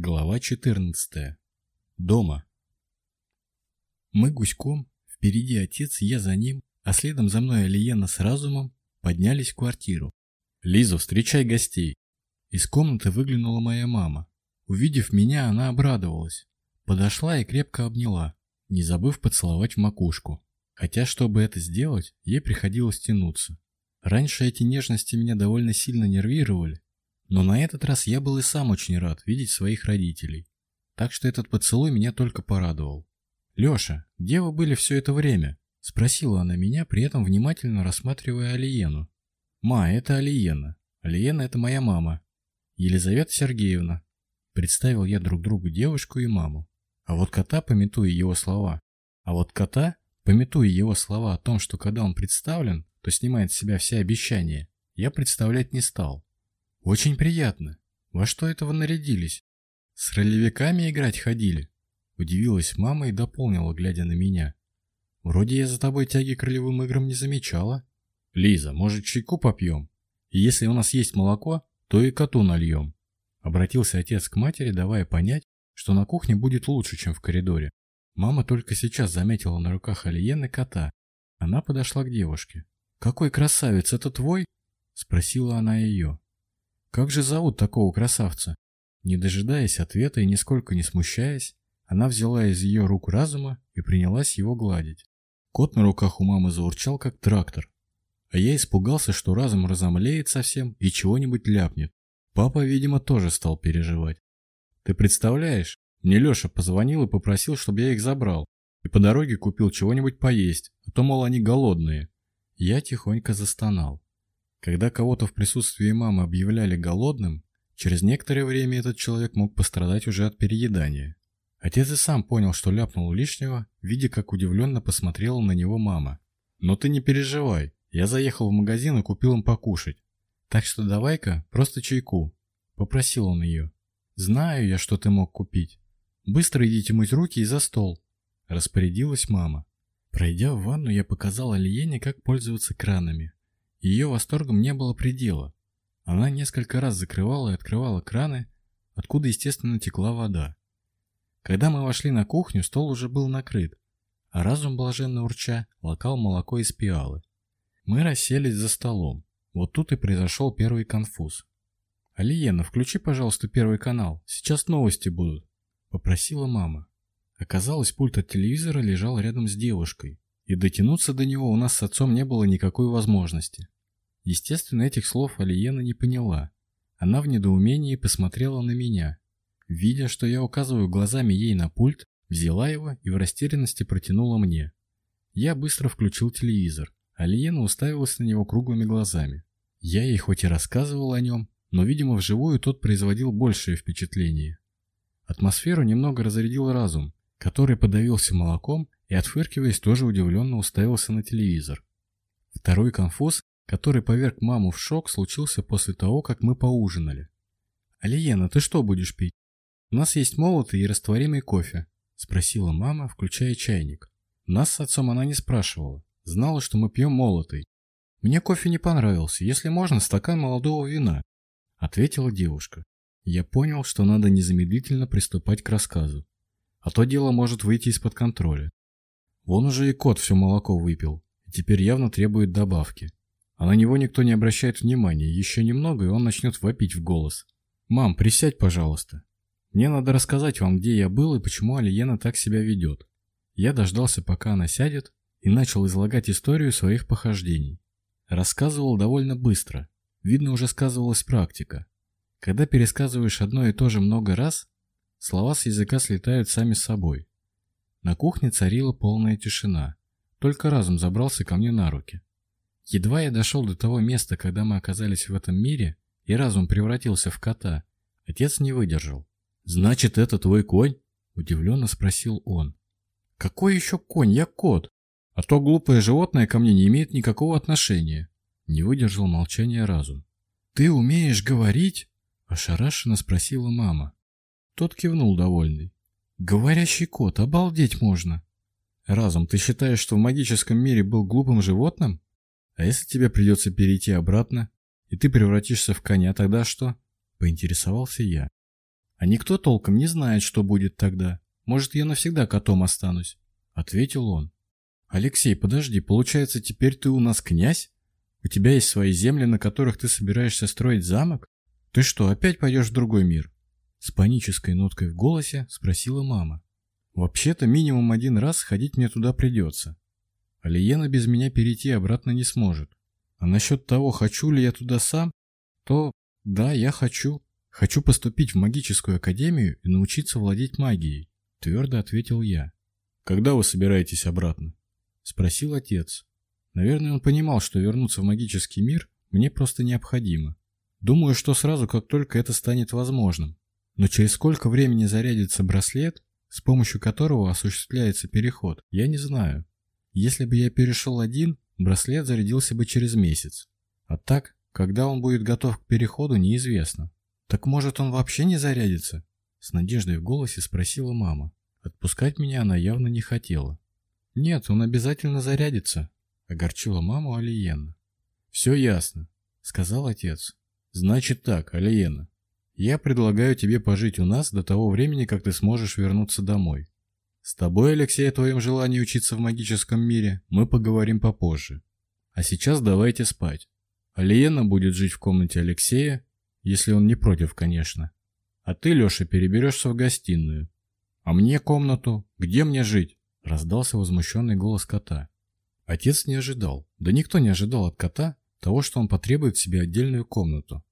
Глава 14. Дома. Мы гуськом, впереди отец, я за ним, а следом за мной Алиена с разумом поднялись в квартиру. «Лиза, встречай гостей!» Из комнаты выглянула моя мама. Увидев меня, она обрадовалась. Подошла и крепко обняла, не забыв поцеловать в макушку. Хотя, чтобы это сделать, ей приходилось тянуться. Раньше эти нежности меня довольно сильно нервировали, но на этот раз я был и сам очень рад видеть своих родителей. Так что этот поцелуй меня только порадовал. «Леша, где вы были все это время?» – спросила она меня, при этом внимательно рассматривая Алиену. «Ма, это Алиена. Алиена – это моя мама. Елизавета Сергеевна». Представил я друг другу девушку и маму. А вот кота, пометуя его слова, а вот кота, пометуя его слова о том, что когда он представлен, то снимает с себя все обещания, я представлять не стал. Очень приятно. Во что этого нарядились? С ролевиками играть ходили? Удивилась мама и дополнила, глядя на меня. Вроде я за тобой тяги к ролевым играм не замечала. Лиза, может, чайку попьем? И если у нас есть молоко, то и коту нальем. Обратился отец к матери, давая понять, что на кухне будет лучше, чем в коридоре. Мама только сейчас заметила на руках Алиены кота. Она подошла к девушке. «Какой красавец, это твой?» Спросила она ее. Как же зовут такого красавца? Не дожидаясь ответа и нисколько не смущаясь, она взяла из ее рук разума и принялась его гладить. Кот на руках у мамы заурчал, как трактор. А я испугался, что разум разомлеет совсем и чего-нибудь ляпнет. Папа, видимо, тоже стал переживать. Ты представляешь, мне Леша позвонил и попросил, чтобы я их забрал. И по дороге купил чего-нибудь поесть, а то, мол, они голодные. Я тихонько застонал. Когда кого-то в присутствии мамы объявляли голодным, через некоторое время этот человек мог пострадать уже от переедания. Отец и сам понял, что ляпнул лишнего, видя, как удивленно посмотрела на него мама. «Но ты не переживай, я заехал в магазин и купил им покушать. Так что давай-ка просто чайку», – попросил он ее. «Знаю я, что ты мог купить. Быстро идите мыть руки и за стол», – распорядилась мама. Пройдя в ванну, я показал Алиене, как пользоваться кранами. Ее восторгом не было предела. Она несколько раз закрывала и открывала краны, откуда, естественно, текла вода. Когда мы вошли на кухню, стол уже был накрыт, а разум блаженно урча лакал молоко из пиалы. Мы расселись за столом. Вот тут и произошел первый конфуз. «Алиена, включи, пожалуйста, первый канал. Сейчас новости будут», — попросила мама. Оказалось, пульт от телевизора лежал рядом с девушкой, и дотянуться до него у нас с отцом не было никакой возможности. Естественно, этих слов Алиена не поняла. Она в недоумении посмотрела на меня. Видя, что я указываю глазами ей на пульт, взяла его и в растерянности протянула мне. Я быстро включил телевизор. Алиена уставилась на него круглыми глазами. Я ей хоть и рассказывал о нем, но, видимо, вживую тот производил большее впечатление. Атмосферу немного разрядил разум, который подавился молоком и, отфыркиваясь, тоже удивленно уставился на телевизор. Второй конфуз, который поверг маму в шок, случился после того, как мы поужинали. «Алиена, ты что будешь пить? У нас есть молотый и растворимый кофе», – спросила мама, включая чайник. Нас с отцом она не спрашивала, знала, что мы пьем молотый. «Мне кофе не понравился, если можно, стакан молодого вина», – ответила девушка. Я понял, что надо незамедлительно приступать к рассказу. А то дело может выйти из-под контроля. Вон уже и кот все молоко выпил, и теперь явно требует добавки. А на него никто не обращает внимания, еще немного, и он начнет вопить в голос. «Мам, присядь, пожалуйста. Мне надо рассказать вам, где я был и почему Алиена так себя ведет». Я дождался, пока она сядет, и начал излагать историю своих похождений. Рассказывал довольно быстро. Видно, уже сказывалась практика. Когда пересказываешь одно и то же много раз, слова с языка слетают сами собой. На кухне царила полная тишина. Только разум забрался ко мне на руки. Едва я дошел до того места, когда мы оказались в этом мире, и разум превратился в кота, отец не выдержал. «Значит, это твой конь?» – удивленно спросил он. «Какой еще конь? Я кот. А то глупое животное ко мне не имеет никакого отношения». Не выдержал молчания разум. «Ты умеешь говорить?» – ошарашенно спросила мама. Тот кивнул довольный. Говорящий кот, обалдеть можно. Разум, ты считаешь, что в магическом мире был глупым животным? А если тебе придется перейти обратно, и ты превратишься в коня, тогда что? Поинтересовался я. А никто толком не знает, что будет тогда. Может, я навсегда котом останусь? Ответил он. Алексей, подожди, получается, теперь ты у нас князь? У тебя есть свои земли, на которых ты собираешься строить замок? Ты что, опять пойдешь в другой мир? С панической ноткой в голосе спросила мама. «Вообще-то минимум один раз ходить мне туда придется. Алиена без меня перейти обратно не сможет. А насчет того, хочу ли я туда сам, то да, я хочу. Хочу поступить в магическую академию и научиться владеть магией», твердо ответил я. «Когда вы собираетесь обратно?» спросил отец. Наверное, он понимал, что вернуться в магический мир мне просто необходимо. Думаю, что сразу, как только это станет возможным. Но через сколько времени зарядится браслет, с помощью которого осуществляется переход, я не знаю. Если бы я перешел один, браслет зарядился бы через месяц. А так, когда он будет готов к переходу, неизвестно. «Так может, он вообще не зарядится?» С надеждой в голосе спросила мама. Отпускать меня она явно не хотела. «Нет, он обязательно зарядится», — огорчила маму Алиена. «Все ясно», — сказал отец. «Значит так, Алиена, я предлагаю тебе пожить у нас до того времени, как ты сможешь вернуться домой. С тобой, Алексей, о твоем желании учиться в магическом мире мы поговорим попозже. А сейчас давайте спать. Алиена будет жить в комнате Алексея, если он не против, конечно. А ты, Леша, переберешься в гостиную. А мне комнату? Где мне жить? Раздался возмущенный голос кота. Отец не ожидал, да никто не ожидал от кота того, что он потребует себе отдельную комнату.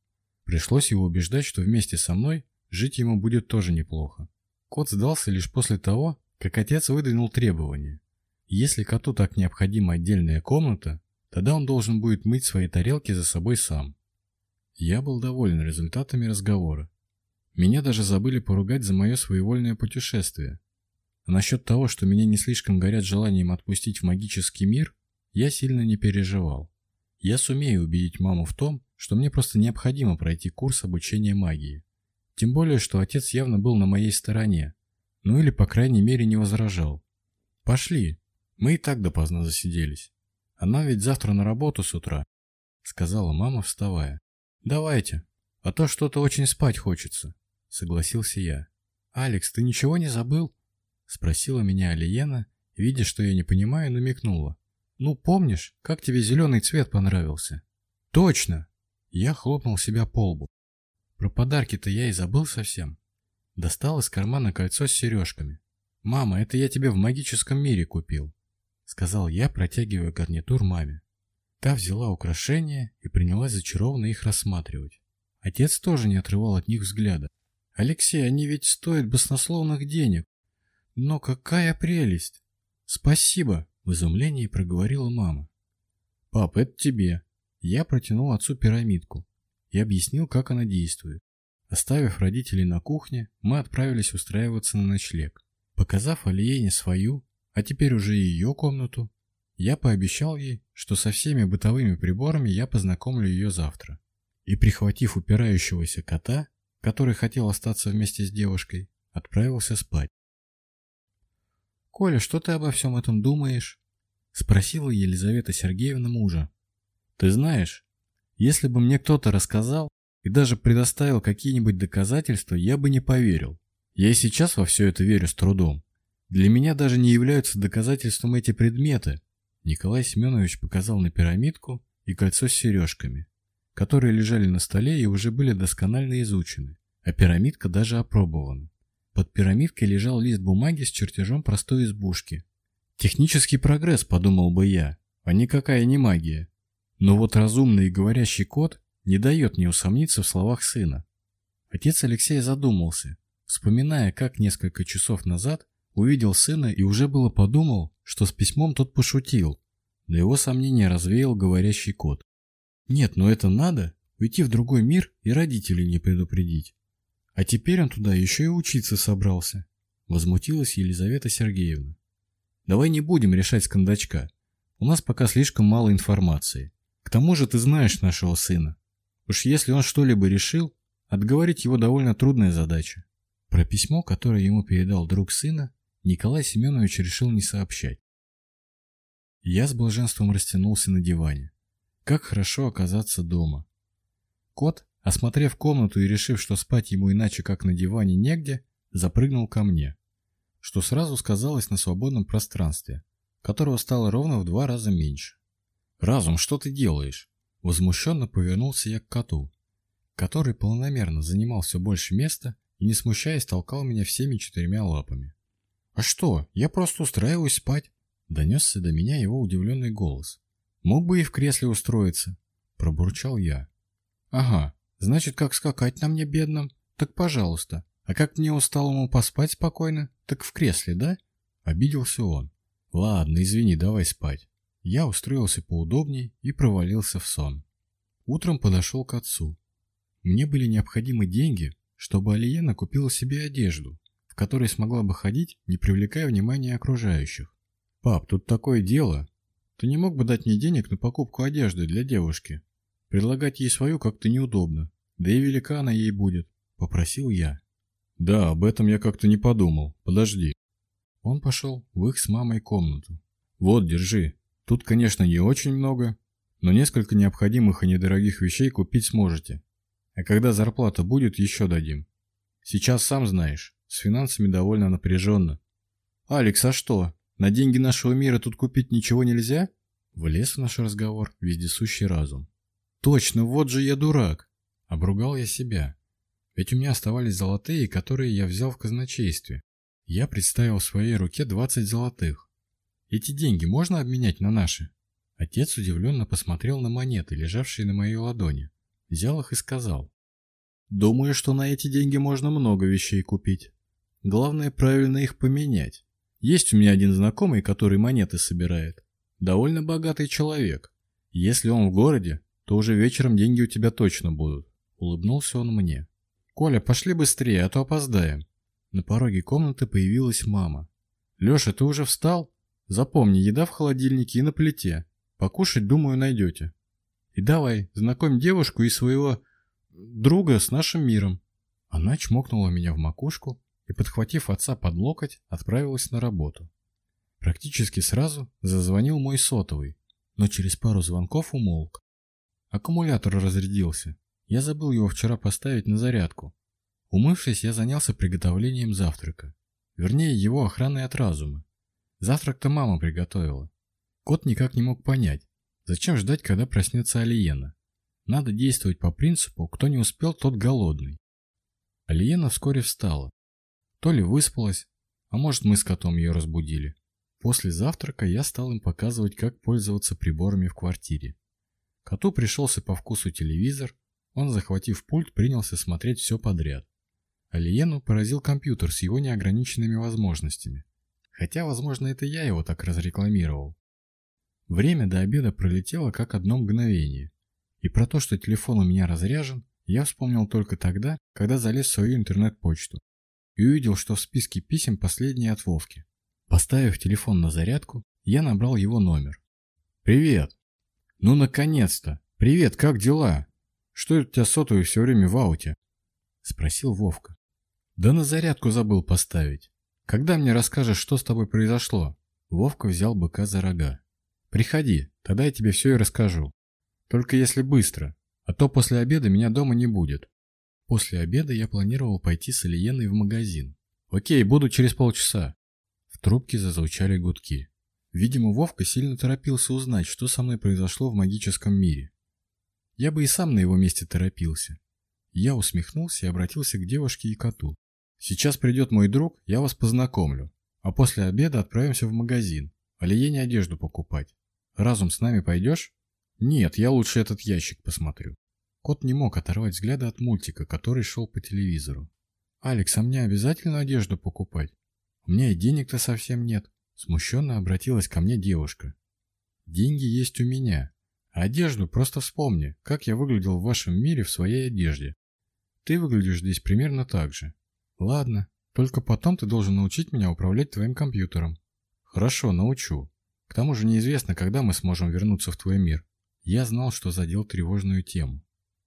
Пришлось его убеждать, что вместе со мной жить ему будет тоже неплохо. Кот сдался лишь после того, как отец выдвинул требование. Если коту так необходима отдельная комната, тогда он должен будет мыть свои тарелки за собой сам. Я был доволен результатами разговора. Меня даже забыли поругать за мое своевольное путешествие. А насчет того, что меня не слишком горят желанием отпустить в магический мир, я сильно не переживал. Я сумею убедить маму в том, что мне просто необходимо пройти курс обучения магии. Тем более, что отец явно был на моей стороне. Ну или, по крайней мере, не возражал. «Пошли. Мы и так допоздна засиделись. Она ведь завтра на работу с утра», — сказала мама, вставая. «Давайте. А то что-то очень спать хочется», — согласился я. «Алекс, ты ничего не забыл?» — спросила меня Алиена, видя, что я не понимаю, намекнула. Ну, помнишь, как тебе зеленый цвет понравился? Точно! Я хлопнул себя по лбу. Про подарки-то я и забыл совсем. Достал из кармана кольцо с сережками. «Мама, это я тебе в магическом мире купил», — сказал я, протягивая гарнитур маме. Та взяла украшения и принялась зачарованно их рассматривать. Отец тоже не отрывал от них взгляда. «Алексей, они ведь стоят баснословных денег. Но какая прелесть! Спасибо!» В изумлении проговорила мама. «Пап, это тебе». Я протянул отцу пирамидку и объяснил, как она действует. Оставив родителей на кухне, мы отправились устраиваться на ночлег. Показав Алиене свою, а теперь уже и ее комнату, я пообещал ей, что со всеми бытовыми приборами я познакомлю ее завтра. И прихватив упирающегося кота, который хотел остаться вместе с девушкой, отправился спать. «Коля, что ты обо всем этом думаешь?» — спросила Елизавета Сергеевна мужа. «Ты знаешь, если бы мне кто-то рассказал и даже предоставил какие-нибудь доказательства, я бы не поверил. Я и сейчас во все это верю с трудом. Для меня даже не являются доказательством эти предметы». Николай Семенович показал на пирамидку и кольцо с сережками, которые лежали на столе и уже были досконально изучены, а пирамидка даже опробована. Под пирамидкой лежал лист бумаги с чертежом простой избушки. «Технический прогресс», — подумал бы я, — «а никакая не магия». Но вот разумный и говорящий кот не дает мне усомниться в словах сына. Отец Алексей задумался, вспоминая, как несколько часов назад увидел сына и уже было подумал, что с письмом тот пошутил, но его сомнения развеял говорящий кот. «Нет, но это надо, уйти в другой мир и родителей не предупредить. А теперь он туда еще и учиться собрался, возмутилась Елизавета Сергеевна. Давай не будем решать скандачка. У нас пока слишком мало информации. К тому же ты знаешь нашего сына. Уж если он что-либо решил, отговорить его довольно трудная задача. Про письмо, которое ему передал друг сына, Николай Семенович решил не сообщать. Я с блаженством растянулся на диване. Как хорошо оказаться дома. Кот, Осмотрев комнату и решив, что спать ему иначе, как на диване, негде, запрыгнул ко мне, что сразу сказалось на свободном пространстве, которого стало ровно в два раза меньше. «Разум, что ты делаешь?» Возмущенно повернулся я к коту, который полномерно занимал все больше места и, не смущаясь, толкал меня всеми четырьмя лапами. «А что? Я просто устраиваюсь спать!» Донесся до меня его удивленный голос. «Мог бы и в кресле устроиться!» Пробурчал я. «Ага, Значит, как скакать на мне бедным, так пожалуйста. А как мне усталому поспать спокойно, так в кресле, да? Обиделся он. Ладно, извини, давай спать. Я устроился поудобнее и провалился в сон. Утром подошел к отцу. Мне были необходимы деньги, чтобы Алиена купила себе одежду, в которой смогла бы ходить, не привлекая внимания окружающих. «Пап, тут такое дело. Ты не мог бы дать мне денег на покупку одежды для девушки?» Предлагать ей свою как-то неудобно. Да и велика она ей будет. Попросил я. Да, об этом я как-то не подумал. Подожди. Он пошел в их с мамой комнату. Вот, держи. Тут, конечно, не очень много, но несколько необходимых и недорогих вещей купить сможете. А когда зарплата будет, еще дадим. Сейчас сам знаешь, с финансами довольно напряженно. «Алекс, а что? На деньги нашего мира тут купить ничего нельзя?» Влез в наш разговор вездесущий разум. Точно, вот же я дурак. Обругал я себя. Ведь у меня оставались золотые, которые я взял в казначействе. Я представил в своей руке 20 золотых. Эти деньги можно обменять на наши? Отец удивленно посмотрел на монеты, лежавшие на моей ладони. Взял их и сказал. Думаю, что на эти деньги можно много вещей купить. Главное правильно их поменять. Есть у меня один знакомый, который монеты собирает. Довольно богатый человек. Если он в городе, то уже вечером деньги у тебя точно будут. Улыбнулся он мне. Коля, пошли быстрее, а то опоздаем. На пороге комнаты появилась мама. Леша, ты уже встал? Запомни, еда в холодильнике и на плите. Покушать, думаю, найдете. И давай, знакомь девушку и своего друга с нашим миром. Она чмокнула меня в макушку и, подхватив отца под локоть, отправилась на работу. Практически сразу зазвонил мой сотовый, но через пару звонков умолк. Аккумулятор разрядился. Я забыл его вчера поставить на зарядку. Умывшись, я занялся приготовлением завтрака. Вернее, его охраной от разума. Завтрак-то мама приготовила. Кот никак не мог понять, зачем ждать, когда проснется Алиена. Надо действовать по принципу «кто не успел, тот голодный». Алиена вскоре встала. То ли выспалась, а может мы с котом ее разбудили. После завтрака я стал им показывать, как пользоваться приборами в квартире. Коту пришелся по вкусу телевизор, он, захватив пульт, принялся смотреть все подряд. Алиену поразил компьютер с его неограниченными возможностями. Хотя, возможно, это я его так разрекламировал. Время до обеда пролетело как одно мгновение. И про то, что телефон у меня разряжен, я вспомнил только тогда, когда залез в свою интернет-почту и увидел, что в списке писем последние от Вовки. Поставив телефон на зарядку, я набрал его номер. «Привет!» «Ну, наконец-то! Привет, как дела? Что это у тебя сотовый все время в ауте?» — спросил Вовка. «Да на зарядку забыл поставить. Когда мне расскажешь, что с тобой произошло?» Вовка взял быка за рога. «Приходи, тогда я тебе все и расскажу. Только если быстро, а то после обеда меня дома не будет». После обеда я планировал пойти с Ильеной в магазин. «Окей, буду через полчаса». В трубке зазвучали гудки. Видимо, Вовка сильно торопился узнать, что со мной произошло в магическом мире. Я бы и сам на его месте торопился. Я усмехнулся и обратился к девушке и коту. «Сейчас придет мой друг, я вас познакомлю, а после обеда отправимся в магазин, а Лиене одежду покупать. Разум с нами пойдешь?» «Нет, я лучше этот ящик посмотрю». Кот не мог оторвать взгляда от мультика, который шел по телевизору. «Алекс, а мне обязательно одежду покупать? У меня и денег-то совсем нет. Смущенно обратилась ко мне девушка. «Деньги есть у меня. Одежду просто вспомни, как я выглядел в вашем мире в своей одежде. Ты выглядишь здесь примерно так же. Ладно, только потом ты должен научить меня управлять твоим компьютером». «Хорошо, научу. К тому же неизвестно, когда мы сможем вернуться в твой мир. Я знал, что задел тревожную тему.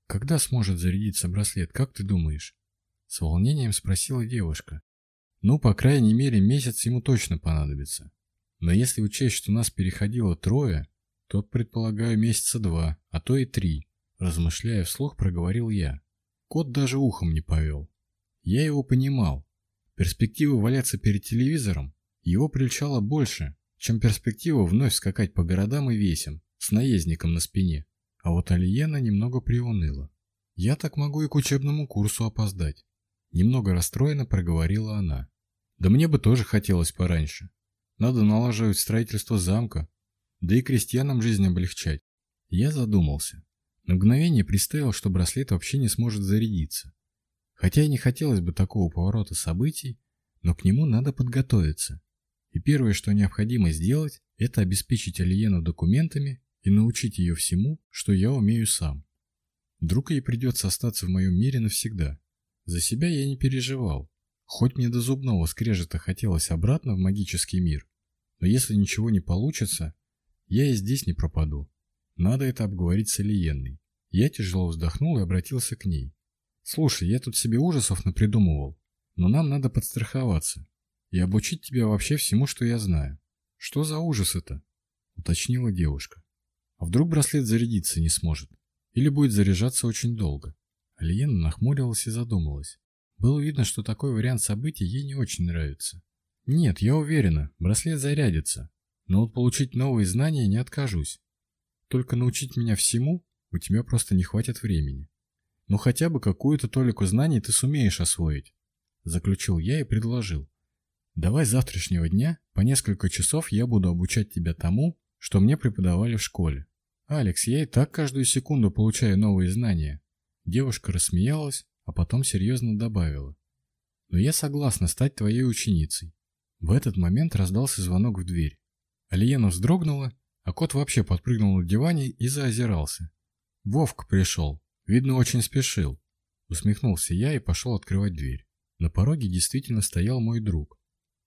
Когда сможет зарядиться браслет, как ты думаешь?» С волнением спросила девушка. Ну, по крайней мере, месяц ему точно понадобится. Но если учесть, что нас переходило трое, то, предполагаю, месяца два, а то и три, размышляя вслух, проговорил я. Кот даже ухом не повел. Я его понимал. Перспектива валяться перед телевизором его прельчала больше, чем перспектива вновь скакать по городам и весям с наездником на спине. А вот Алиена немного приуныла. Я так могу и к учебному курсу опоздать. Немного расстроенно проговорила она. Да мне бы тоже хотелось пораньше. Надо налаживать строительство замка, да и крестьянам жизнь облегчать. Я задумался. На мгновение представил, что браслет вообще не сможет зарядиться. Хотя и не хотелось бы такого поворота событий, но к нему надо подготовиться. И первое, что необходимо сделать, это обеспечить Алиену документами и научить ее всему, что я умею сам. Вдруг ей придется остаться в моем мире навсегда. За себя я не переживал. Хоть мне до зубного скрежета хотелось обратно в магический мир, но если ничего не получится, я и здесь не пропаду. Надо это обговорить с Алиенной. Я тяжело вздохнул и обратился к ней. «Слушай, я тут себе ужасов напридумывал, но нам надо подстраховаться и обучить тебя вообще всему, что я знаю». «Что за ужас это?» – уточнила девушка. «А вдруг браслет зарядиться не сможет? Или будет заряжаться очень долго?» Лиена нахмурилась и задумалась. Было видно, что такой вариант событий ей не очень нравится. «Нет, я уверена, браслет зарядится. Но вот получить новые знания не откажусь. Только научить меня всему у тебя просто не хватит времени. Но хотя бы какую-то толику знаний ты сумеешь освоить», – заключил я и предложил. «Давай с завтрашнего дня по несколько часов я буду обучать тебя тому, что мне преподавали в школе. Алекс, я и так каждую секунду получаю новые знания. Девушка рассмеялась, а потом серьезно добавила. «Но я согласна стать твоей ученицей». В этот момент раздался звонок в дверь. Алиена вздрогнула, а кот вообще подпрыгнул на диване и заозирался. «Вовка пришел. Видно, очень спешил». Усмехнулся я и пошел открывать дверь. На пороге действительно стоял мой друг,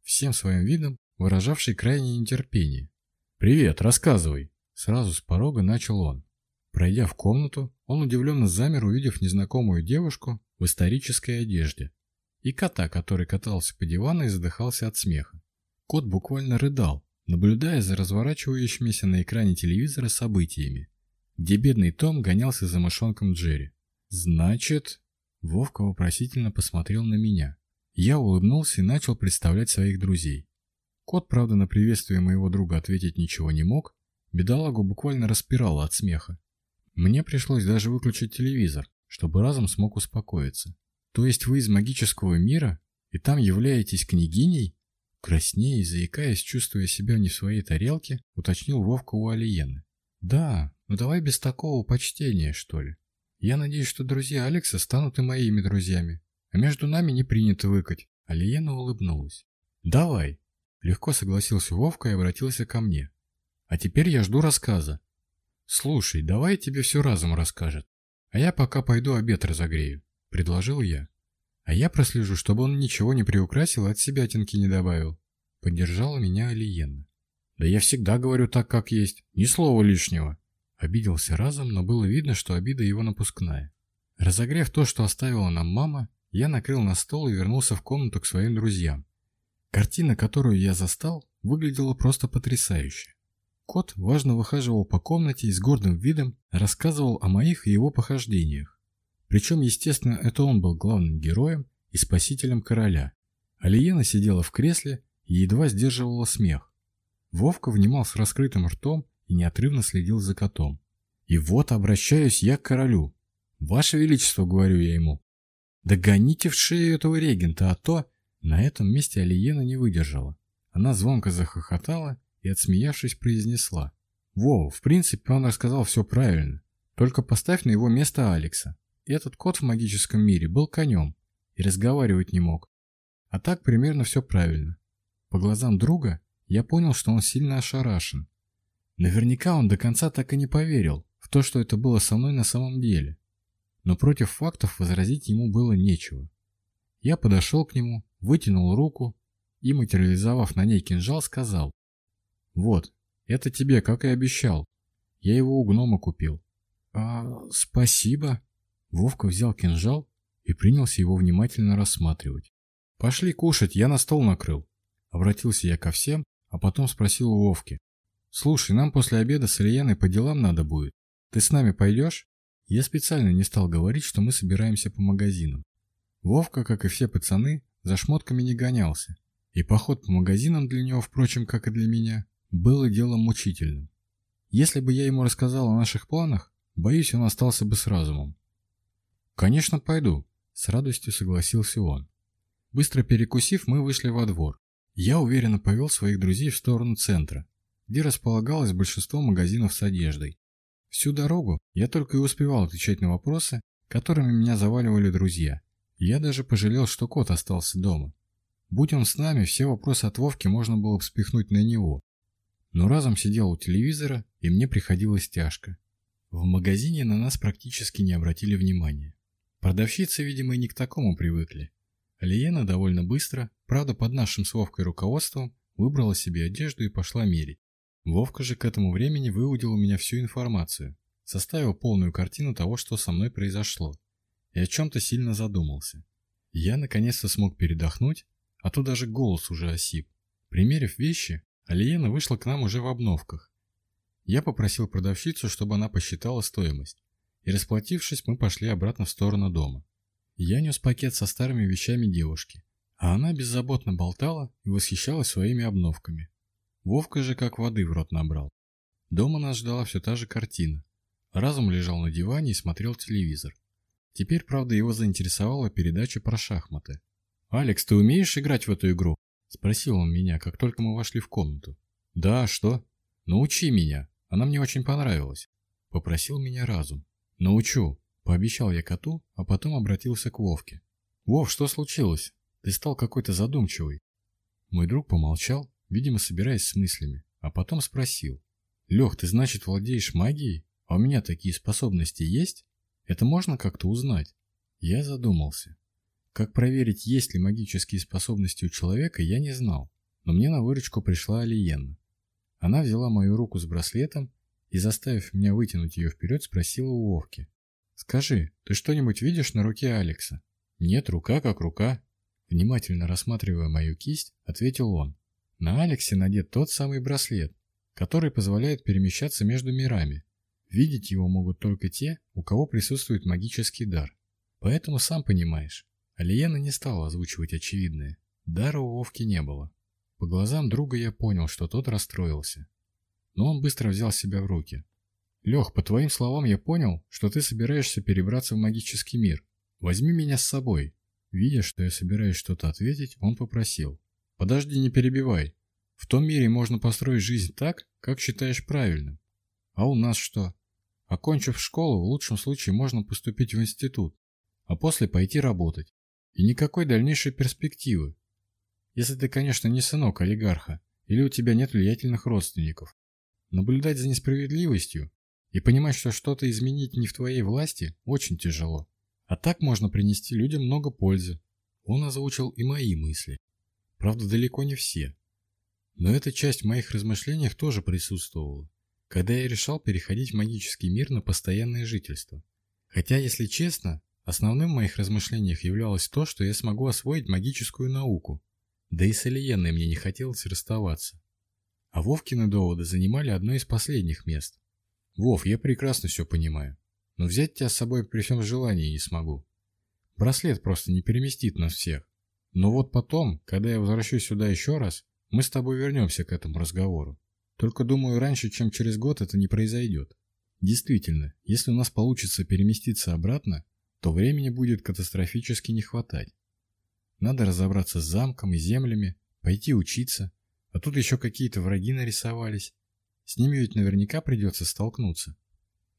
всем своим видом выражавший крайнее нетерпение. «Привет, рассказывай!» Сразу с порога начал он. Пройдя в комнату, он удивленно замер, увидев незнакомую девушку в исторической одежде и кота, который катался по дивану и задыхался от смеха. Кот буквально рыдал, наблюдая за разворачивающимися на экране телевизора событиями, где бедный Том гонялся за мышонком Джерри. «Значит...» Вовка вопросительно посмотрел на меня. Я улыбнулся и начал представлять своих друзей. Кот, правда, на приветствие моего друга ответить ничего не мог, бедолагу буквально распирало от смеха. Мне пришлось даже выключить телевизор, чтобы разум смог успокоиться. То есть вы из магического мира, и там являетесь княгиней? Краснея и заикаясь, чувствуя себя не в своей тарелке, уточнил Вовка у Алиены. Да, но давай без такого почтения, что ли. Я надеюсь, что друзья Алекса станут и моими друзьями. А между нами не принято выкать. Алиена улыбнулась. Давай. Легко согласился Вовка и обратился ко мне. А теперь я жду рассказа. «Слушай, давай тебе все разом расскажет, а я пока пойду обед разогрею», — предложил я. «А я прослежу, чтобы он ничего не приукрасил и от себя тенки не добавил», — поддержала меня Алиена. «Да я всегда говорю так, как есть, ни слова лишнего», — обиделся разом, но было видно, что обида его напускная. Разогрев то, что оставила нам мама, я накрыл на стол и вернулся в комнату к своим друзьям. Картина, которую я застал, выглядела просто потрясающе. Кот важно выхаживал по комнате и с гордым видом рассказывал о моих и его похождениях. Причем, естественно, это он был главным героем и спасителем короля. Алиена сидела в кресле и едва сдерживала смех. Вовка внимал с раскрытым ртом и неотрывно следил за котом. «И вот обращаюсь я к королю. Ваше Величество, — говорю я ему, — догоните в шею этого регента, а то...» На этом месте Алиена не выдержала. Она звонко захохотала и, отсмеявшись, произнесла. «Воу, в принципе, он рассказал все правильно. Только поставь на его место Алекса. Этот кот в магическом мире был конем и разговаривать не мог. А так примерно все правильно. По глазам друга я понял, что он сильно ошарашен. Наверняка он до конца так и не поверил в то, что это было со мной на самом деле. Но против фактов возразить ему было нечего. Я подошел к нему, вытянул руку и, материализовав на ней кинжал, сказал вот, это тебе, как и обещал. Я его у гнома купил. А, спасибо. Вовка взял кинжал и принялся его внимательно рассматривать. Пошли кушать, я на стол накрыл. Обратился я ко всем, а потом спросил у Вовки. Слушай, нам после обеда с Ильяной по делам надо будет. Ты с нами пойдешь? Я специально не стал говорить, что мы собираемся по магазинам. Вовка, как и все пацаны, за шмотками не гонялся. И поход по магазинам для него, впрочем, как и для меня, было делом мучительным. Если бы я ему рассказал о наших планах, боюсь, он остался бы с разумом. «Конечно, пойду», — с радостью согласился он. Быстро перекусив, мы вышли во двор. Я уверенно повел своих друзей в сторону центра, где располагалось большинство магазинов с одеждой. Всю дорогу я только и успевал отвечать на вопросы, которыми меня заваливали друзья. Я даже пожалел, что кот остался дома. Будь он с нами, все вопросы от Вовки можно было бы спихнуть на него но разом сидел у телевизора, и мне приходилось тяжко. В магазине на нас практически не обратили внимания. Продавщицы, видимо, и не к такому привыкли. Алиена довольно быстро, правда под нашим с Вовкой руководством, выбрала себе одежду и пошла мерить. Вовка же к этому времени выудил у меня всю информацию, составил полную картину того, что со мной произошло, и о чем-то сильно задумался. Я наконец-то смог передохнуть, а то даже голос уже осип. Примерив вещи, Алиена вышла к нам уже в обновках. Я попросил продавщицу, чтобы она посчитала стоимость. И расплатившись, мы пошли обратно в сторону дома. Я нес пакет со старыми вещами девушки. А она беззаботно болтала и восхищалась своими обновками. Вовка же как воды в рот набрал. Дома нас ждала все та же картина. Разум лежал на диване и смотрел телевизор. Теперь, правда, его заинтересовала передача про шахматы. «Алекс, ты умеешь играть в эту игру?» Спросил он меня, как только мы вошли в комнату. «Да, что?» «Научи меня. Она мне очень понравилась». Попросил меня разум. «Научу», — пообещал я коту, а потом обратился к Вовке. «Вов, что случилось? Ты стал какой-то задумчивый». Мой друг помолчал, видимо, собираясь с мыслями, а потом спросил. «Лех, ты, значит, владеешь магией? А у меня такие способности есть? Это можно как-то узнать?» Я задумался. Как проверить, есть ли магические способности у человека, я не знал, но мне на выручку пришла Алиенна. Она взяла мою руку с браслетом и, заставив меня вытянуть ее вперед, спросила у Вовки. «Скажи, ты что-нибудь видишь на руке Алекса?» «Нет, рука как рука». Внимательно рассматривая мою кисть, ответил он. «На Алексе надет тот самый браслет, который позволяет перемещаться между мирами. Видеть его могут только те, у кого присутствует магический дар. Поэтому сам понимаешь, Алиена не стала озвучивать очевидное. Дара у Вовки не было. По глазам друга я понял, что тот расстроился. Но он быстро взял себя в руки. «Лех, по твоим словам я понял, что ты собираешься перебраться в магический мир. Возьми меня с собой». Видя, что я собираюсь что-то ответить, он попросил. «Подожди, не перебивай. В том мире можно построить жизнь так, как считаешь правильным. А у нас что? Окончив школу, в лучшем случае можно поступить в институт, а после пойти работать и никакой дальнейшей перспективы. Если ты, конечно, не сынок олигарха, или у тебя нет влиятельных родственников. Наблюдать за несправедливостью и понимать, что что-то изменить не в твоей власти, очень тяжело. А так можно принести людям много пользы. Он озвучил и мои мысли. Правда, далеко не все. Но эта часть в моих размышлениях тоже присутствовала, когда я решал переходить в магический мир на постоянное жительство. Хотя, если честно, Основным в моих размышлениях являлось то, что я смогу освоить магическую науку, да и с Алиенной мне не хотелось расставаться. А Вовкины доводы занимали одно из последних мест. «Вов, я прекрасно все понимаю, но взять тебя с собой при всем желании не смогу. Браслет просто не переместит нас всех. Но вот потом, когда я возвращусь сюда еще раз, мы с тобой вернемся к этому разговору. Только думаю, раньше, чем через год это не произойдет. Действительно, если у нас получится переместиться обратно, то времени будет катастрофически не хватать. Надо разобраться с замком и землями, пойти учиться, а тут еще какие-то враги нарисовались. С ними ведь наверняка придется столкнуться.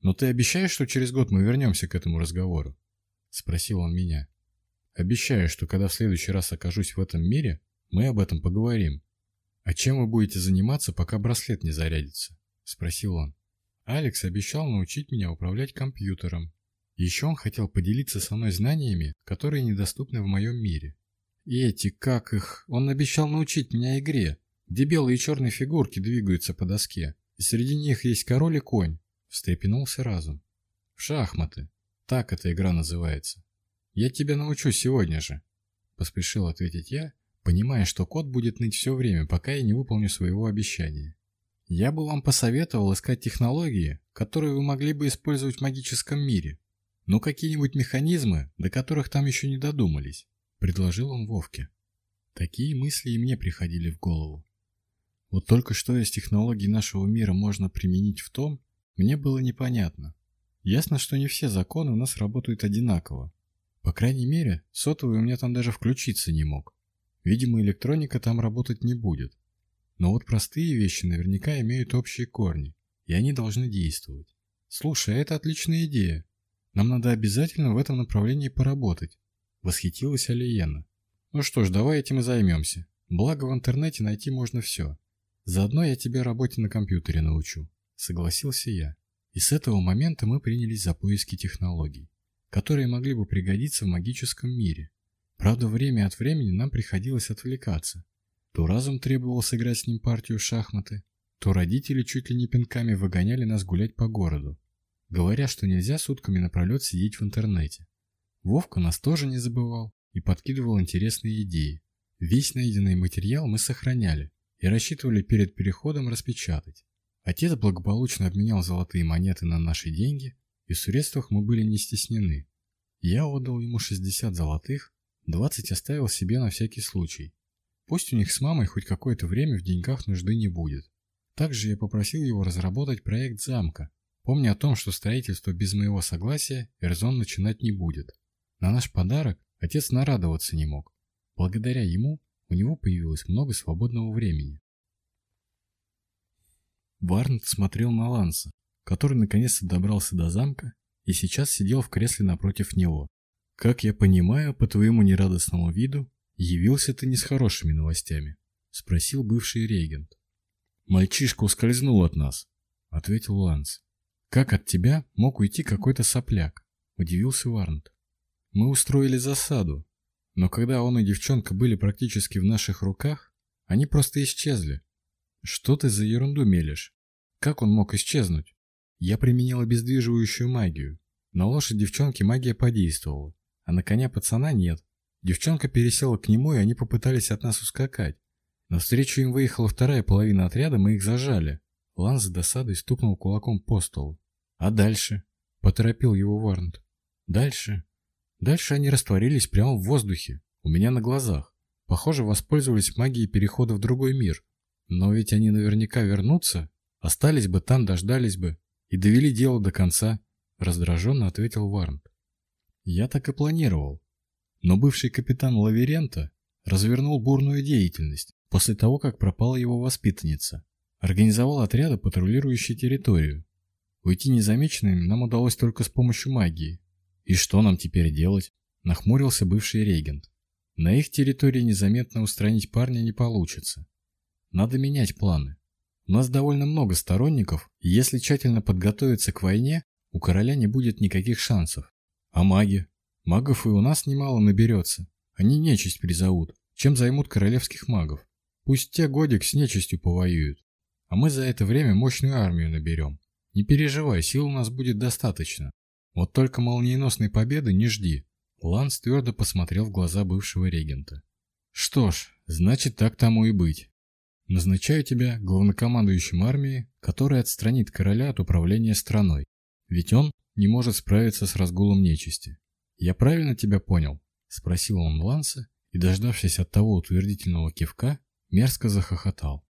Но ты обещаешь, что через год мы вернемся к этому разговору? Спросил он меня. Обещаю, что когда в следующий раз окажусь в этом мире, мы об этом поговорим. А чем вы будете заниматься, пока браслет не зарядится? Спросил он. Алекс обещал научить меня управлять компьютером, еще он хотел поделиться со мной знаниями, которые недоступны в моем мире. И эти, как их, он обещал научить меня игре, где белые и черные фигурки двигаются по доске, и среди них есть король и конь, встрепенулся разум. В шахматы. Так эта игра называется. Я тебя научу сегодня же, поспешил ответить я, понимая, что кот будет ныть все время, пока я не выполню своего обещания. Я бы вам посоветовал искать технологии, которые вы могли бы использовать в магическом мире, ну какие-нибудь механизмы, до которых там еще не додумались, предложил он Вовке. Такие мысли и мне приходили в голову. Вот только что из технологий нашего мира можно применить в том, мне было непонятно. Ясно, что не все законы у нас работают одинаково. По крайней мере, сотовый у меня там даже включиться не мог. Видимо, электроника там работать не будет. Но вот простые вещи наверняка имеют общие корни, и они должны действовать. Слушай, а это отличная идея, нам надо обязательно в этом направлении поработать», – восхитилась Алиена. «Ну что ж, давай этим и займемся. Благо в интернете найти можно все. Заодно я тебе работе на компьютере научу», – согласился я. И с этого момента мы принялись за поиски технологий, которые могли бы пригодиться в магическом мире. Правда, время от времени нам приходилось отвлекаться. То разум требовал сыграть с ним партию в шахматы, то родители чуть ли не пинками выгоняли нас гулять по городу, говоря, что нельзя сутками напролет сидеть в интернете. Вовка нас тоже не забывал и подкидывал интересные идеи. Весь найденный материал мы сохраняли и рассчитывали перед переходом распечатать. Отец благополучно обменял золотые монеты на наши деньги, и в средствах мы были не стеснены. Я отдал ему 60 золотых, 20 оставил себе на всякий случай. Пусть у них с мамой хоть какое-то время в деньгах нужды не будет. Также я попросил его разработать проект замка, Помня о том, что строительство без моего согласия Эрзон начинать не будет. На наш подарок отец нарадоваться не мог. Благодаря ему у него появилось много свободного времени. Варнт смотрел на Ланса, который наконец-то добрался до замка и сейчас сидел в кресле напротив него. «Как я понимаю, по твоему нерадостному виду, явился ты не с хорошими новостями», — спросил бывший регент. «Мальчишка ускользнул от нас», — ответил Ланс. «Как от тебя мог уйти какой-то сопляк?» – удивился Варнт. «Мы устроили засаду, но когда он и девчонка были практически в наших руках, они просто исчезли. Что ты за ерунду мелешь? Как он мог исчезнуть? Я применил обездвиживающую магию. На лошадь девчонки магия подействовала, а на коня пацана нет. Девчонка пересела к нему, и они попытались от нас ускакать. На встречу им выехала вторая половина отряда, мы их зажали. Лан с досадой стукнул кулаком по столу. А дальше? Поторопил его Варнт. Дальше? Дальше они растворились прямо в воздухе, у меня на глазах. Похоже, воспользовались магией перехода в другой мир. Но ведь они наверняка вернутся. Остались бы там, дождались бы. И довели дело до конца, раздраженно ответил Варнт. Я так и планировал. Но бывший капитан Лаверента развернул бурную деятельность после того, как пропала его воспитанница. Организовал отряды, патрулирующие территорию. Уйти незамеченным нам удалось только с помощью магии. И что нам теперь делать? Нахмурился бывший регент. На их территории незаметно устранить парня не получится. Надо менять планы. У нас довольно много сторонников, и если тщательно подготовиться к войне, у короля не будет никаких шансов. А маги? Магов и у нас немало наберется. Они нечисть призовут, чем займут королевских магов. Пусть те годик с нечистью повоюют. А мы за это время мощную армию наберем. Не переживай, сил у нас будет достаточно. Вот только молниеносной победы не жди. Ланс твердо посмотрел в глаза бывшего регента. Что ж, значит так тому и быть. Назначаю тебя главнокомандующим армии, которая отстранит короля от управления страной. Ведь он не может справиться с разгулом нечисти. Я правильно тебя понял? Спросил он Ланса и, дождавшись от того утвердительного кивка, мерзко захохотал.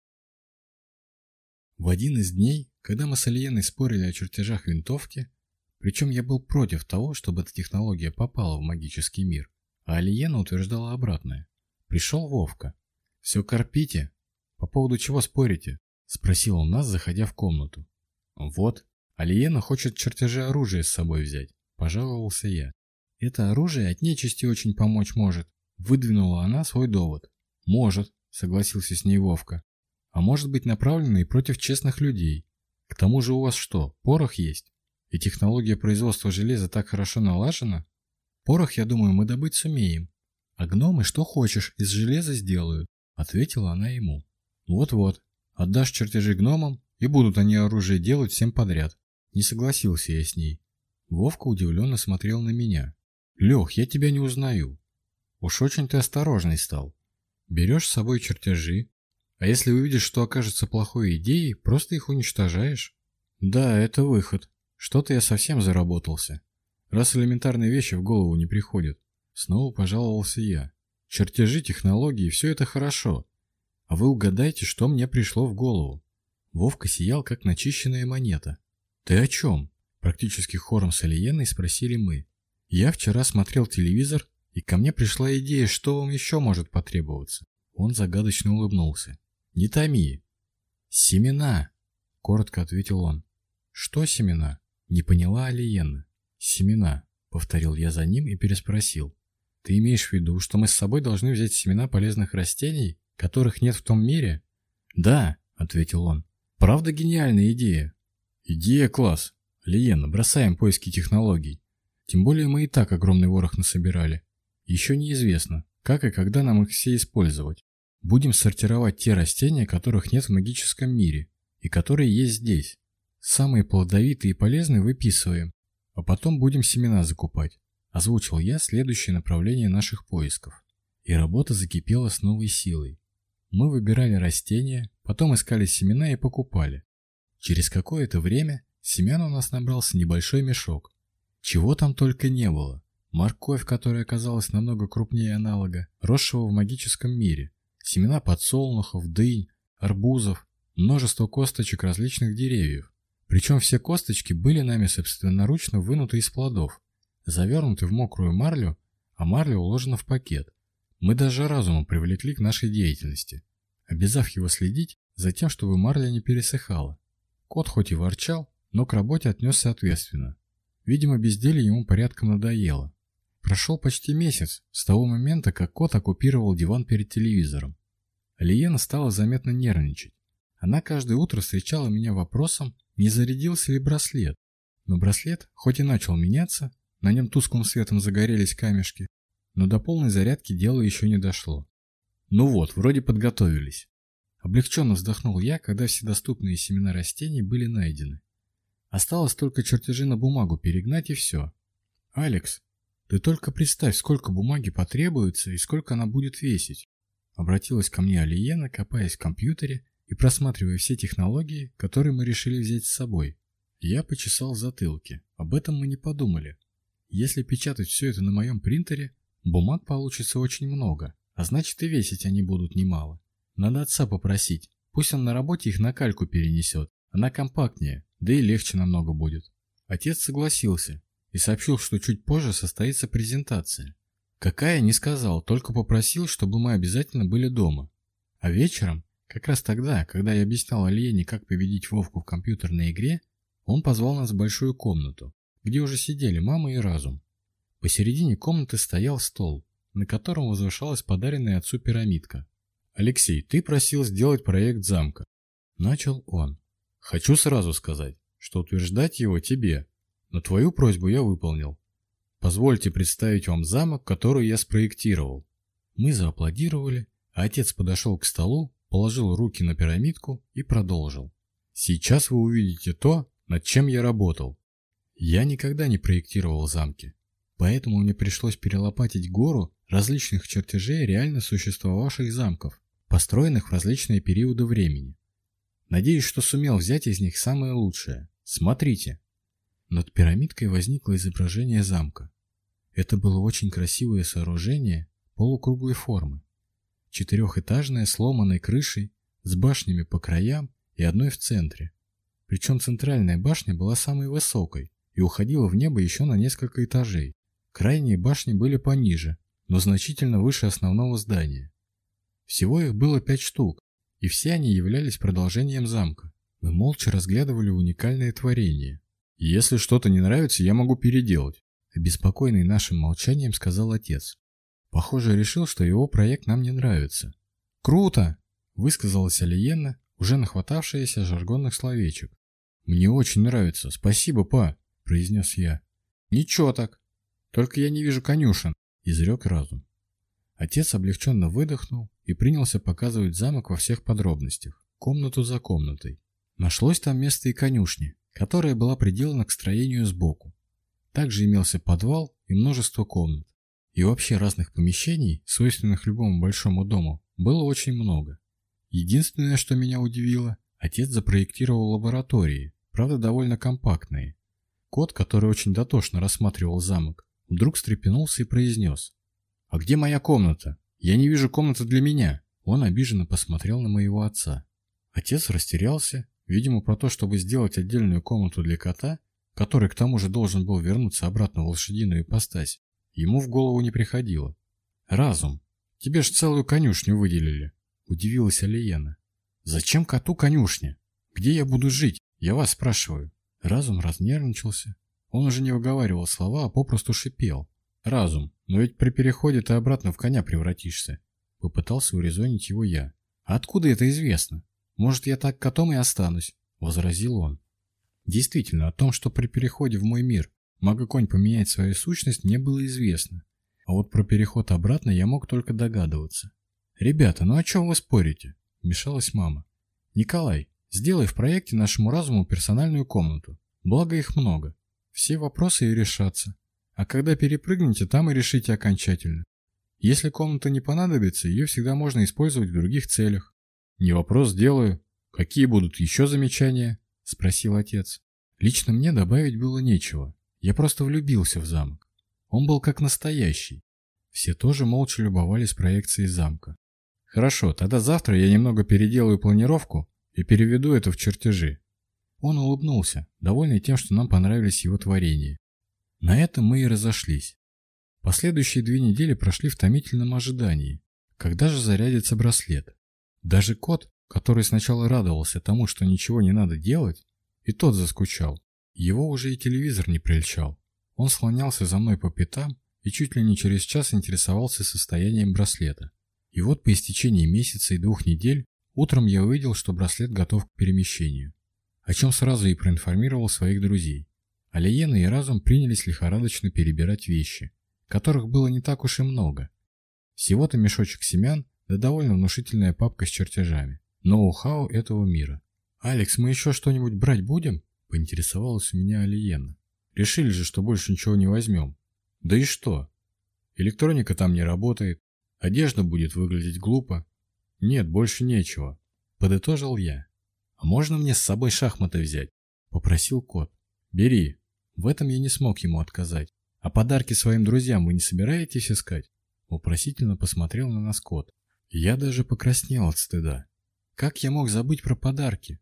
В один из дней, когда мы с Алиеной спорили о чертежах винтовки, причем я был против того, чтобы эта технология попала в магический мир, а Алиена утверждала обратное. Пришел Вовка. «Все корпите? По поводу чего спорите?» – спросил он нас, заходя в комнату. «Вот, Алиена хочет чертежи оружия с собой взять», – пожаловался я. «Это оружие от нечисти очень помочь может», – выдвинула она свой довод. «Может», – согласился с ней Вовка а может быть направленный против честных людей. К тому же у вас что, порох есть? И технология производства железа так хорошо налажена? Порох, я думаю, мы добыть сумеем. А гномы что хочешь из железа сделают, ответила она ему. Вот-вот, отдашь чертежи гномам, и будут они оружие делать всем подряд. Не согласился я с ней. Вовка удивленно смотрел на меня. «Лех, я тебя не узнаю. Уж очень ты осторожный стал. Берешь с собой чертежи, а если увидишь, что окажется плохой идеей, просто их уничтожаешь. Да, это выход. Что-то я совсем заработался. Раз элементарные вещи в голову не приходят. Снова пожаловался я. Чертежи, технологии, все это хорошо. А вы угадайте, что мне пришло в голову. Вовка сиял, как начищенная монета. «Ты о чем?» Практически хором с Алиеной спросили мы. «Я вчера смотрел телевизор, и ко мне пришла идея, что вам еще может потребоваться». Он загадочно улыбнулся. «Не томи!» «Семена!» — коротко ответил он. «Что семена?» — не поняла Алиена. «Семена!» — повторил я за ним и переспросил. «Ты имеешь в виду, что мы с собой должны взять семена полезных растений, которых нет в том мире?» «Да!» — ответил он. «Правда гениальная идея?» «Идея класс! Лиена, бросаем поиски технологий. Тем более мы и так огромный ворох насобирали. Еще неизвестно, как и когда нам их все использовать. Будем сортировать те растения, которых нет в магическом мире, и которые есть здесь. Самые плодовитые и полезные выписываем, а потом будем семена закупать. Озвучил я следующее направление наших поисков. И работа закипела с новой силой. Мы выбирали растения, потом искали семена и покупали. Через какое-то время семян у нас набрался небольшой мешок. Чего там только не было. Морковь, которая оказалась намного крупнее аналога, росшего в магическом мире – семена подсолнухов, дынь, арбузов, множество косточек различных деревьев. Причем все косточки были нами собственноручно вынуты из плодов, завернуты в мокрую марлю, а марля уложена в пакет. Мы даже разумом привлекли к нашей деятельности, обязав его следить за тем, чтобы марля не пересыхала. Кот хоть и ворчал, но к работе отнесся ответственно. Видимо, безделье ему порядком надоело. Прошел почти месяц с того момента, как кот оккупировал диван перед телевизором. Лиена стала заметно нервничать. Она каждое утро встречала меня вопросом, не зарядился ли браслет. Но браслет, хоть и начал меняться, на нем тусклым светом загорелись камешки, но до полной зарядки дело еще не дошло. Ну вот, вроде подготовились. Облегченно вздохнул я, когда все доступные семена растений были найдены. Осталось только чертежи на бумагу перегнать и все. «Алекс, ты только представь, сколько бумаги потребуется и сколько она будет весить. Обратилась ко мне Алиена, копаясь в компьютере и просматривая все технологии, которые мы решили взять с собой. Я почесал затылки. Об этом мы не подумали. Если печатать все это на моем принтере, бумаг получится очень много, а значит и весить они будут немало. Надо отца попросить, пусть он на работе их на кальку перенесет. Она компактнее, да и легче намного будет. Отец согласился, и сообщил, что чуть позже состоится презентация. Какая, не сказал, только попросил, чтобы мы обязательно были дома. А вечером, как раз тогда, когда я объяснял Альене, как победить Вовку в компьютерной игре, он позвал нас в большую комнату, где уже сидели мама и разум. Посередине комнаты стоял стол, на котором возвышалась подаренная отцу пирамидка. «Алексей, ты просил сделать проект замка». Начал он. «Хочу сразу сказать, что утверждать его тебе, но твою просьбу я выполнил. Позвольте представить вам замок, который я спроектировал. Мы зааплодировали, а отец подошел к столу, положил руки на пирамидку и продолжил. Сейчас вы увидите то, над чем я работал. Я никогда не проектировал замки, поэтому мне пришлось перелопатить гору различных чертежей реально существовавших замков, построенных в различные периоды времени. Надеюсь, что сумел взять из них самое лучшее. Смотрите. Над пирамидкой возникло изображение замка. Это было очень красивое сооружение полукруглой формы. Четырехэтажное сломанной крышей, с башнями по краям и одной в центре. Причем центральная башня была самой высокой и уходила в небо еще на несколько этажей. Крайние башни были пониже, но значительно выше основного здания. Всего их было пять штук, и все они являлись продолжением замка. Мы молча разглядывали уникальное творение, «Если что-то не нравится, я могу переделать», — обеспокоенный нашим молчанием сказал отец. Похоже, решил, что его проект нам не нравится. «Круто!» — высказалась Алиенна, уже нахватавшаяся жаргонных словечек. «Мне очень нравится. Спасибо, па!» — произнес я. «Ничего так. Только я не вижу конюшен!» — изрек разум. Отец облегченно выдохнул и принялся показывать замок во всех подробностях, комнату за комнатой. Нашлось там место и конюшни, которая была приделана к строению сбоку. Также имелся подвал и множество комнат. И вообще разных помещений, свойственных любому большому дому, было очень много. Единственное, что меня удивило, отец запроектировал лаборатории, правда довольно компактные. Кот, который очень дотошно рассматривал замок, вдруг встрепенулся и произнес. «А где моя комната? Я не вижу комнаты для меня!» Он обиженно посмотрел на моего отца. Отец растерялся Видимо, про то, чтобы сделать отдельную комнату для кота, который к тому же должен был вернуться обратно в лошадиную ипостась, ему в голову не приходило. «Разум, тебе ж целую конюшню выделили», – удивилась Алиена. «Зачем коту конюшня? Где я буду жить? Я вас спрашиваю». Разум разнервничался. Он уже не выговаривал слова, а попросту шипел. «Разум, но ведь при переходе ты обратно в коня превратишься», – попытался урезонить его я. «Откуда это известно?» «Может, я так котом и останусь?» – возразил он. Действительно, о том, что при переходе в мой мир магоконь поменяет свою сущность, мне было известно. А вот про переход обратно я мог только догадываться. «Ребята, ну о чем вы спорите?» – мешалась мама. «Николай, сделай в проекте нашему разуму персональную комнату. Благо их много. Все вопросы и решатся. А когда перепрыгнете, там и решите окончательно. Если комната не понадобится, ее всегда можно использовать в других целях. «Не вопрос, делаю. Какие будут еще замечания?» – спросил отец. Лично мне добавить было нечего. Я просто влюбился в замок. Он был как настоящий. Все тоже молча любовались проекцией замка. «Хорошо, тогда завтра я немного переделаю планировку и переведу это в чертежи». Он улыбнулся, довольный тем, что нам понравились его творения. На этом мы и разошлись. Последующие две недели прошли в томительном ожидании. Когда же зарядится браслет? Даже кот, который сначала радовался тому, что ничего не надо делать, и тот заскучал. Его уже и телевизор не прельчал. Он слонялся за мной по пятам и чуть ли не через час интересовался состоянием браслета. И вот по истечении месяца и двух недель утром я увидел, что браслет готов к перемещению, о чем сразу и проинформировал своих друзей. Алиена и Разум принялись лихорадочно перебирать вещи, которых было не так уж и много. Всего-то мешочек семян да довольно внушительная папка с чертежами. Ноу-хау этого мира. «Алекс, мы еще что-нибудь брать будем?» – поинтересовалась у меня Алиена. «Решили же, что больше ничего не возьмем». «Да и что? Электроника там не работает, одежда будет выглядеть глупо. Нет, больше нечего», – подытожил я. «А можно мне с собой шахматы взять?» – попросил кот. «Бери». В этом я не смог ему отказать. «А подарки своим друзьям вы не собираетесь искать?» Упросительно посмотрел на нас кот. Я даже покраснел от стыда. Как я мог забыть про подарки?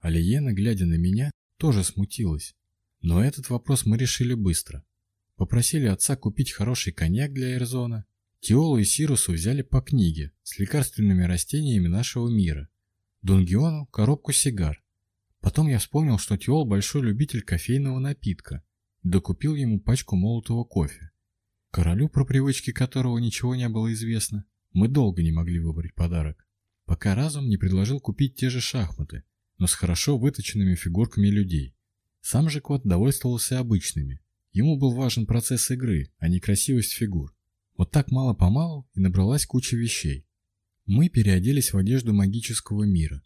Алиена, глядя на меня, тоже смутилась. Но этот вопрос мы решили быстро. Попросили отца купить хороший коньяк для Эрзона. Тиолу и Сирусу взяли по книге с лекарственными растениями нашего мира. Дунгиону – коробку сигар. Потом я вспомнил, что Тиол – большой любитель кофейного напитка. Докупил ему пачку молотого кофе. Королю, про привычки которого ничего не было известно, мы долго не могли выбрать подарок, пока разум не предложил купить те же шахматы, но с хорошо выточенными фигурками людей. Сам же кот довольствовался обычными. Ему был важен процесс игры, а не красивость фигур. Вот так мало-помалу и набралась куча вещей. Мы переоделись в одежду магического мира.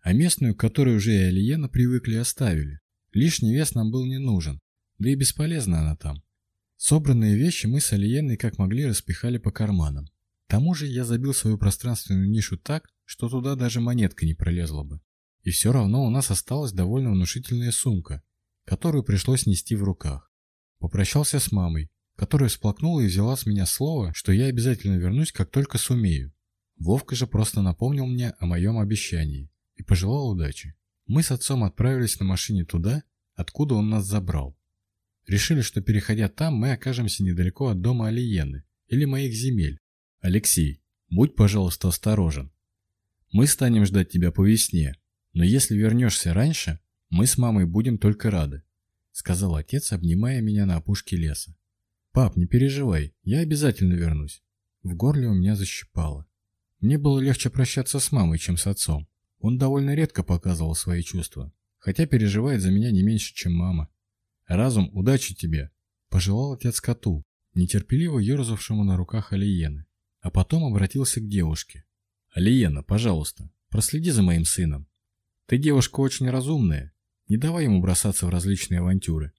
А местную, к которой уже и Алиена привыкли, оставили. Лишний вес нам был не нужен, да и бесполезна она там. Собранные вещи мы с Алиеной как могли распихали по карманам. Тому же я забил свою пространственную нишу так, что туда даже монетка не пролезла бы. И все равно у нас осталась довольно внушительная сумка, которую пришлось нести в руках. Попрощался с мамой, которая всплакнула и взяла с меня слово, что я обязательно вернусь, как только сумею. Вовка же просто напомнил мне о моем обещании и пожелал удачи. Мы с отцом отправились на машине туда, откуда он нас забрал. Решили, что переходя там, мы окажемся недалеко от дома Алиены или моих земель, «Алексей, будь, пожалуйста, осторожен. Мы станем ждать тебя по весне, но если вернешься раньше, мы с мамой будем только рады», сказал отец, обнимая меня на опушке леса. «Пап, не переживай, я обязательно вернусь». В горле у меня защипало. Мне было легче прощаться с мамой, чем с отцом. Он довольно редко показывал свои чувства, хотя переживает за меня не меньше, чем мама. «Разум, удачи тебе!» – пожелал отец коту, нетерпеливо ерзавшему на руках Алиены а потом обратился к девушке. «Алиена, пожалуйста, проследи за моим сыном. Ты девушка очень разумная, не давай ему бросаться в различные авантюры.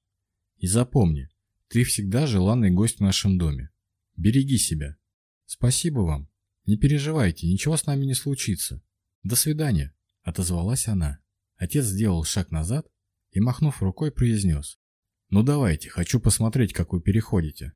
И запомни, ты всегда желанный гость в нашем доме. Береги себя. Спасибо вам. Не переживайте, ничего с нами не случится. До свидания», — отозвалась она. Отец сделал шаг назад и, махнув рукой, произнес. «Ну давайте, хочу посмотреть, как вы переходите».